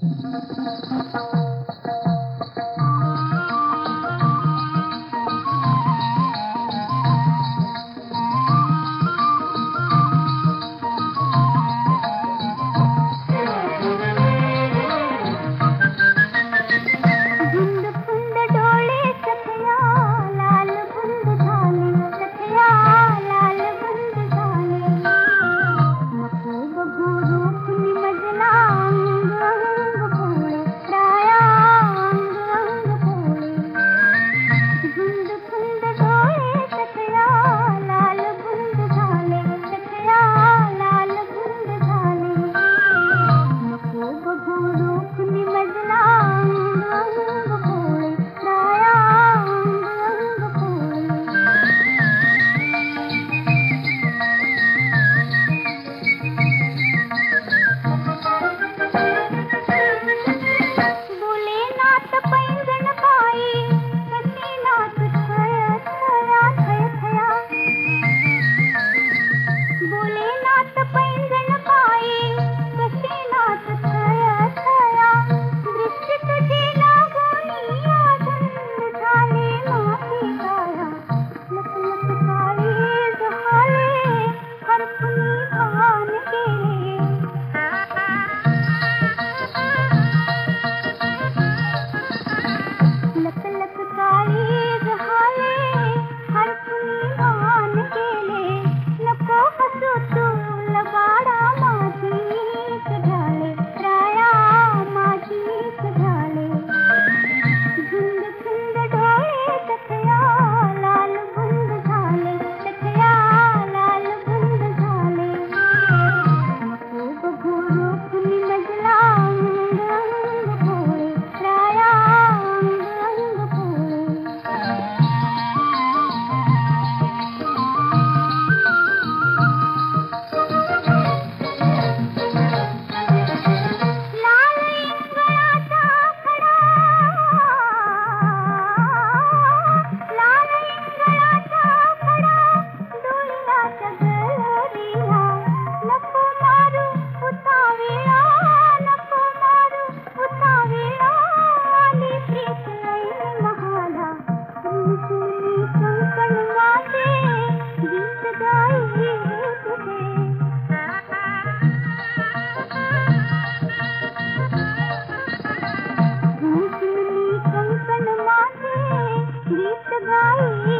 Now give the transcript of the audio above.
Thank you. भाई